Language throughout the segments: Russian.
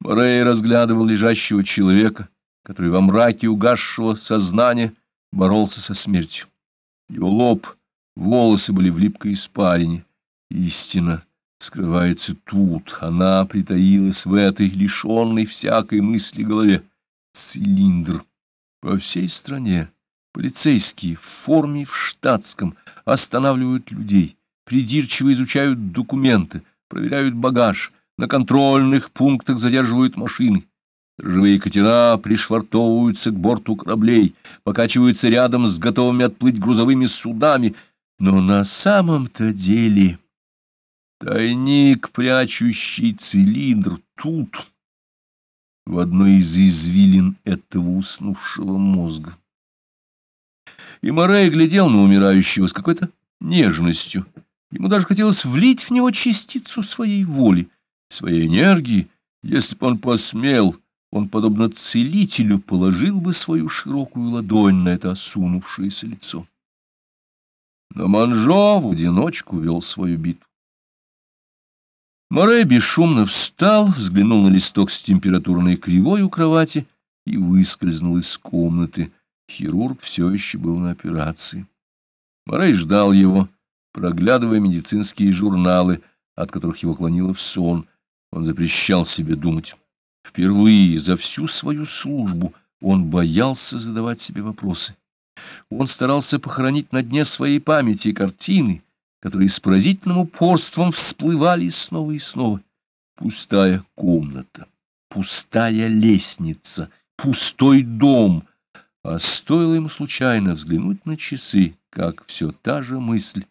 Морей разглядывал лежащего человека, который во мраке угасшего сознания боролся со смертью. Его лоб, волосы были в липкой испарине. Истина скрывается тут, она притаилась в этой лишенной всякой мысли голове. Цилиндр. По всей стране полицейские в форме в штатском останавливают людей, придирчиво изучают документы, проверяют багаж, на контрольных пунктах задерживают машины. Живые катера пришвартовываются к борту кораблей, покачиваются рядом с готовыми отплыть грузовыми судами. Но на самом-то деле тайник, прячущий цилиндр, тут, в одной из извилин этого уснувшего мозга. И Морей глядел на умирающего с какой-то нежностью. Ему даже хотелось влить в него частицу своей воли, своей энергии, если бы он посмел — он, подобно целителю, положил бы свою широкую ладонь на это осунувшееся лицо. Но Манжо в одиночку вел свою битву. Морей бесшумно встал, взглянул на листок с температурной кривой у кровати и выскользнул из комнаты. Хирург все еще был на операции. Морей ждал его, проглядывая медицинские журналы, от которых его клонило в сон. Он запрещал себе думать. Впервые за всю свою службу он боялся задавать себе вопросы. Он старался похоронить на дне своей памяти картины, которые с поразительным упорством всплывали снова и снова. Пустая комната, пустая лестница, пустой дом. А стоило ему случайно взглянуть на часы, как все та же мысль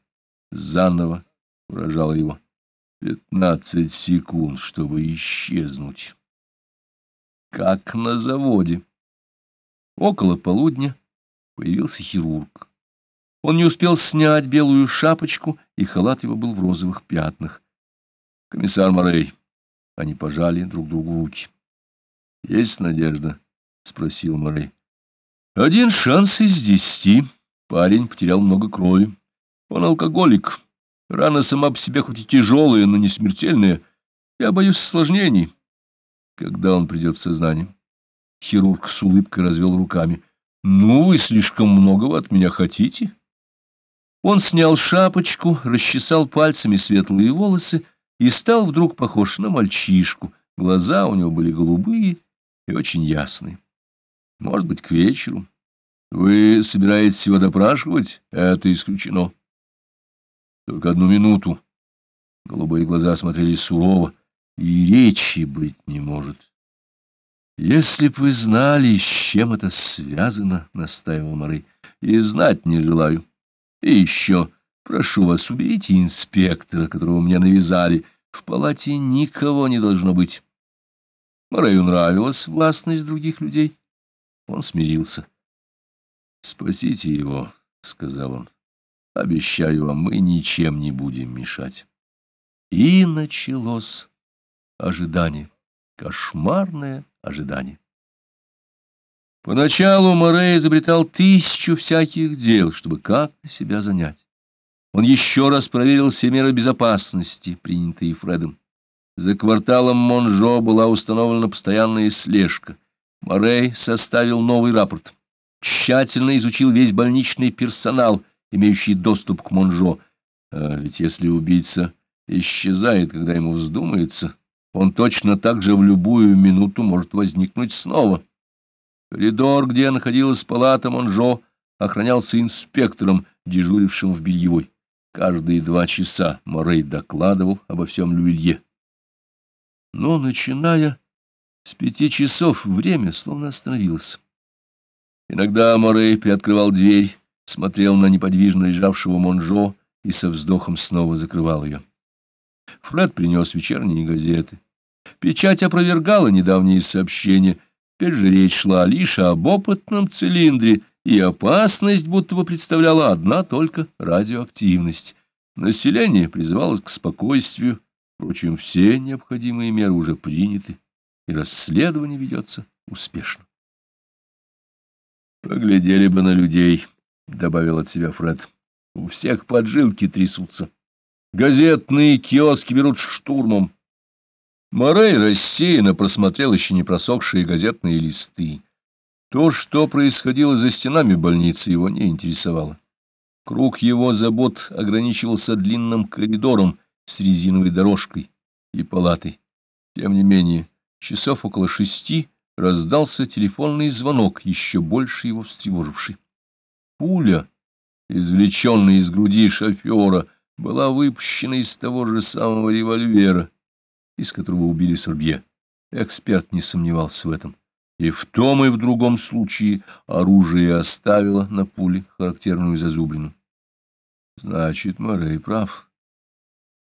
заново поражала его. Пятнадцать секунд, чтобы исчезнуть как на заводе. Около полудня появился хирург. Он не успел снять белую шапочку, и халат его был в розовых пятнах. — Комиссар Морей. Они пожали друг другу руки. — Есть надежда? — спросил Морей. — Один шанс из десяти. Парень потерял много крови. Он алкоголик. Рана сама по себе хоть и тяжелая, но не смертельная. Я боюсь осложнений когда он придет в сознание. Хирург с улыбкой развел руками. — Ну, вы слишком многого от меня хотите? Он снял шапочку, расчесал пальцами светлые волосы и стал вдруг похож на мальчишку. Глаза у него были голубые и очень ясные. Может быть, к вечеру. Вы собираетесь его допрашивать? Это исключено. Только одну минуту. Голубые глаза смотрели сурово и речи быть не может. Если б вы знали, с чем это связано, — настаивал Мары, — и знать не желаю. И еще, прошу вас, уберите инспектора, которого мне навязали. В палате никого не должно быть. Морею нравилась властность других людей. Он смирился. — Спасите его, — сказал он. — Обещаю вам, мы ничем не будем мешать. И началось ожидание, кошмарное ожидание. Поначалу Морей изобретал тысячу всяких дел, чтобы как-то себя занять. Он еще раз проверил все меры безопасности, принятые Фредом. За кварталом Монжо была установлена постоянная слежка. Морей составил новый рапорт. Тщательно изучил весь больничный персонал, имеющий доступ к Монжо. А ведь если убийца исчезает, когда ему вздумается, он точно так же в любую минуту может возникнуть снова. Коридор, где находилась палата Монжо, охранялся инспектором, дежурившим в бельевой. Каждые два часа Морей докладывал обо всем Люилье. Но, начиная с пяти часов, время словно остановилось. Иногда Морей приоткрывал дверь, смотрел на неподвижно лежавшего Монжо и со вздохом снова закрывал ее. Фред принес вечерние газеты. Печать опровергала недавние сообщения. Теперь же речь шла лишь об опытном цилиндре, и опасность будто бы представляла одна только радиоактивность. Население призывалось к спокойствию. Впрочем, все необходимые меры уже приняты, и расследование ведется успешно. «Поглядели бы на людей», — добавил от себя Фред. «У всех поджилки трясутся». Газетные киоски берут штурмом. Морей рассеянно просмотрел еще не просохшие газетные листы. То, что происходило за стенами больницы, его не интересовало. Круг его забот ограничивался длинным коридором с резиновой дорожкой и палатой. Тем не менее, часов около шести раздался телефонный звонок, еще больше его встревоживший. Пуля, извлеченная из груди шофера, была выпущена из того же самого револьвера, из которого убили Сорбье. Эксперт не сомневался в этом. И в том и в другом случае оружие оставило на пуле характерную зазубрину. Значит, Морей прав.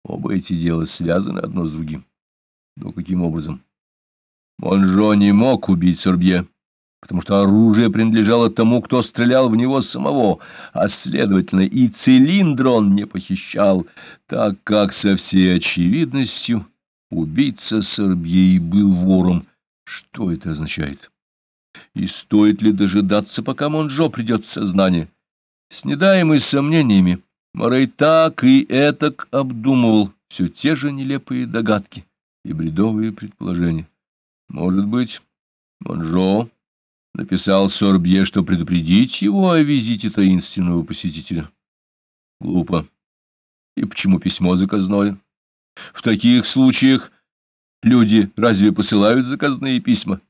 Оба эти дела связаны одно с другим. Но каким образом? Монжо не мог убить Сорбье, потому что оружие принадлежало тому, кто стрелял в него самого, а, следовательно, и цилиндр он не похищал, так как со всей очевидностью убийца Сорбье и был вором. Что это означает? И стоит ли дожидаться, пока Монжо придет в сознание? С недаемыми сомнениями Морей так и этак обдумывал все те же нелепые догадки и бредовые предположения. Может быть, Монжо написал Сорбье, что предупредить его о визите таинственного посетителя. Глупо. И почему письмо заказное? В таких случаях люди разве посылают заказные письма?